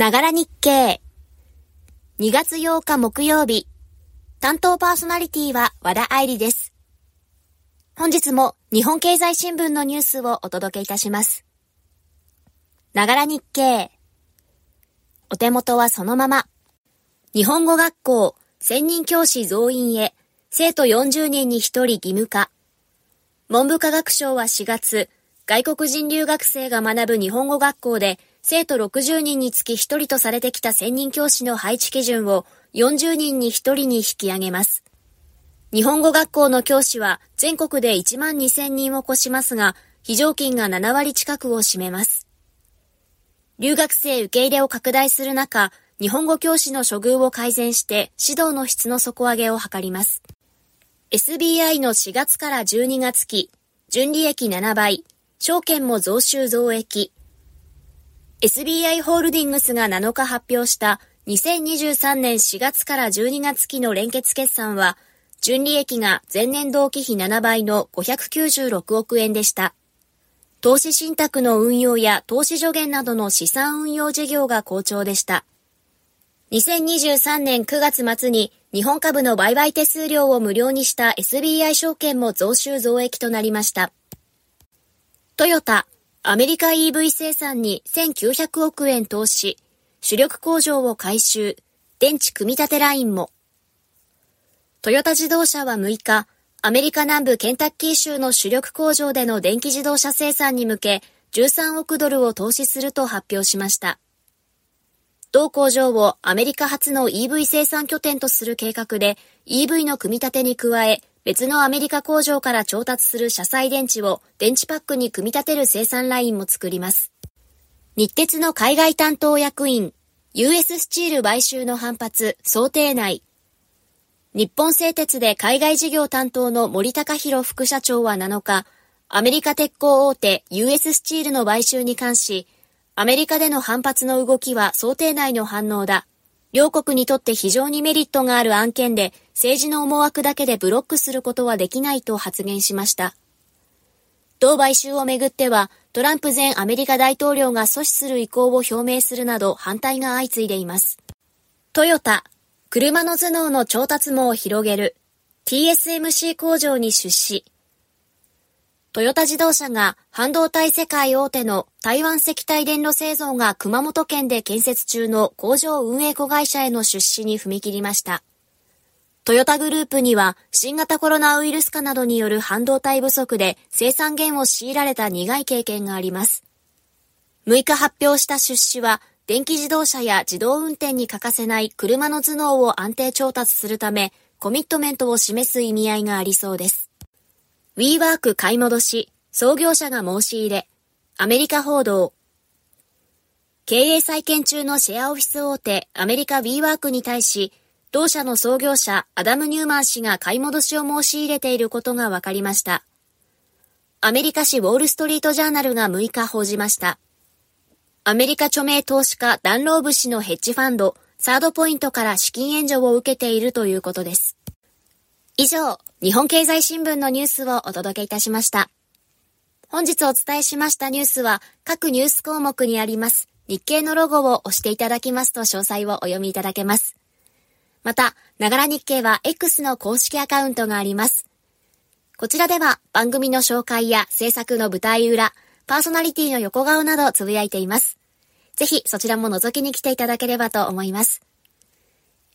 ながら日経。2月8日木曜日。担当パーソナリティは和田愛理です。本日も日本経済新聞のニュースをお届けいたします。ながら日経。お手元はそのまま。日本語学校専任教師増員へ生徒40人に1人義務化。文部科学省は4月、外国人留学生が学ぶ日本語学校で生徒60人につき1人とされてきた専任教師の配置基準を40人に1人に引き上げます。日本語学校の教師は全国で1万2000人を超しますが、非常勤が7割近くを占めます。留学生受け入れを拡大する中、日本語教師の処遇を改善して指導の質の底上げを図ります。SBI の4月から12月期、純利益7倍、証券も増収増益、SBI ホールディングスが7日発表した2023年4月から12月期の連結決算は、純利益が前年同期比7倍の596億円でした。投資信託の運用や投資助言などの資産運用事業が好調でした。2023年9月末に日本株の売買手数料を無料にした SBI 証券も増収増益となりました。トヨタ、アメリカ EV 生産に1900億円投資、主力工場を改修、電池組み立てラインも。トヨタ自動車は6日、アメリカ南部ケンタッキー州の主力工場での電気自動車生産に向け、13億ドルを投資すると発表しました。同工場をアメリカ初の EV 生産拠点とする計画で、EV の組み立てに加え、別のアメリカ工場から調達する車載電池を電池パックに組み立てる生産ラインも作ります。日鉄の海外担当役員、US スチール買収の反発、想定内。日本製鉄で海外事業担当の森高弘副社長は7日、アメリカ鉄鋼大手 US スチールの買収に関し、アメリカでの反発の動きは想定内の反応だ。両国にとって非常にメリットがある案件で政治の思惑だけでブロックすることはできないと発言しました。同買収をめぐっては、トランプ前アメリカ大統領が阻止する意向を表明するなど反対が相次いでいます。トヨタ、車の頭脳の調達網を広げる、TSMC 工場に出資。トヨタ自動車が半導体世界大手の台湾石体電路製造が熊本県で建設中の工場運営子会社への出資に踏み切りました。トヨタグループには新型コロナウイルス化などによる半導体不足で生産減を強いられた苦い経験があります。6日発表した出資は電気自動車や自動運転に欠かせない車の頭脳を安定調達するためコミットメントを示す意味合いがありそうです。WeWork 買い戻し、創業者が申し入れ、アメリカ報道。経営再建中のシェアオフィス大手アメリカ WeWork に対し、同社の創業者アダム・ニューマン氏が買い戻しを申し入れていることが分かりました。アメリカ紙ウォールストリートジャーナルが6日報じました。アメリカ著名投資家ダンローブ氏のヘッジファンド、サードポイントから資金援助を受けているということです。以上、日本経済新聞のニュースをお届けいたしました。本日お伝えしましたニュースは各ニュース項目にあります日経のロゴを押していただきますと詳細をお読みいただけます。また、ながら日経は X の公式アカウントがあります。こちらでは番組の紹介や制作の舞台裏、パーソナリティの横顔などつぶやいています。ぜひそちらも覗きに来ていただければと思います。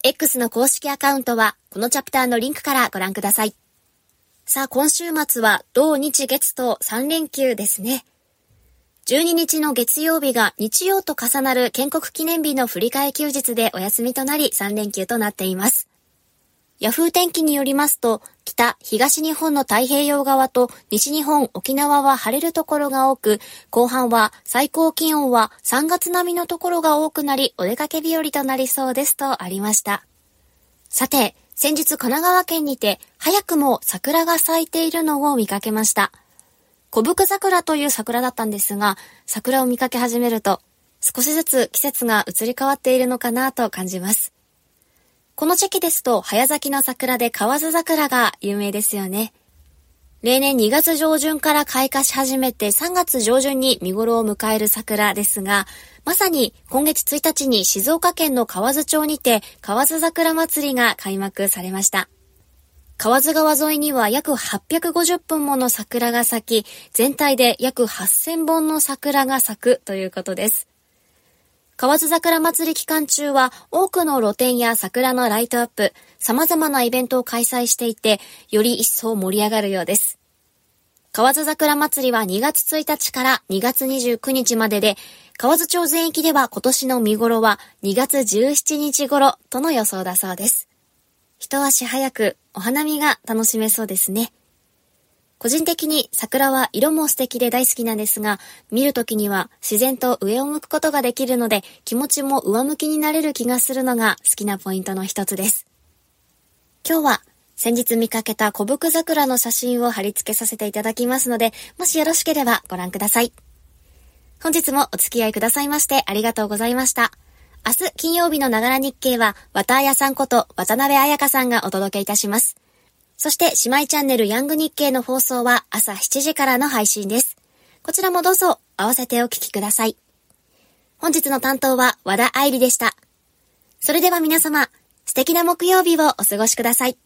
X の公式アカウントは、このチャプターのリンクからご覧ください。さあ、今週末は、同日月と3連休ですね。12日の月曜日が日曜と重なる建国記念日の振り替休日でお休みとなり3連休となっています。ヤフー天気によりますと、北、東日本の太平洋側と西日本、沖縄は晴れるところが多く、後半は最高気温は3月並みのところが多くなり、お出かけ日和となりそうですとありました。さて、先日神奈川県にて早くも桜が咲いているのを見かけました。小福桜という桜だったんですが、桜を見かけ始めると、少しずつ季節が移り変わっているのかなと感じます。この時期ですと、早咲きの桜で河津桜が有名ですよね。例年2月上旬から開花し始めて3月上旬に見頃を迎える桜ですが、まさに今月1日に静岡県の河津町にて河津桜祭りが開幕されました。河津川沿いには約850本もの桜が咲き、全体で約8000本の桜が咲くということです。河津桜祭り期間中は多くの露店や桜のライトアップ、様々なイベントを開催していて、より一層盛り上がるようです。河津桜祭りは2月1日から2月29日までで、河津町全域では今年の見頃は2月17日頃との予想だそうです。一足早くお花見が楽しめそうですね。個人的に桜は色も素敵で大好きなんですが、見るときには自然と上を向くことができるので、気持ちも上向きになれる気がするのが好きなポイントの一つです。今日は先日見かけた小福桜の写真を貼り付けさせていただきますので、もしよろしければご覧ください。本日もお付き合いくださいましてありがとうございました。明日金曜日のながら日経は、綿綾さんこと渡辺彩香さんがお届けいたします。そして姉妹チャンネルヤング日経の放送は朝7時からの配信です。こちらもどうぞ合わせてお聞きください。本日の担当は和田愛理でした。それでは皆様、素敵な木曜日をお過ごしください。